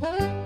Bye.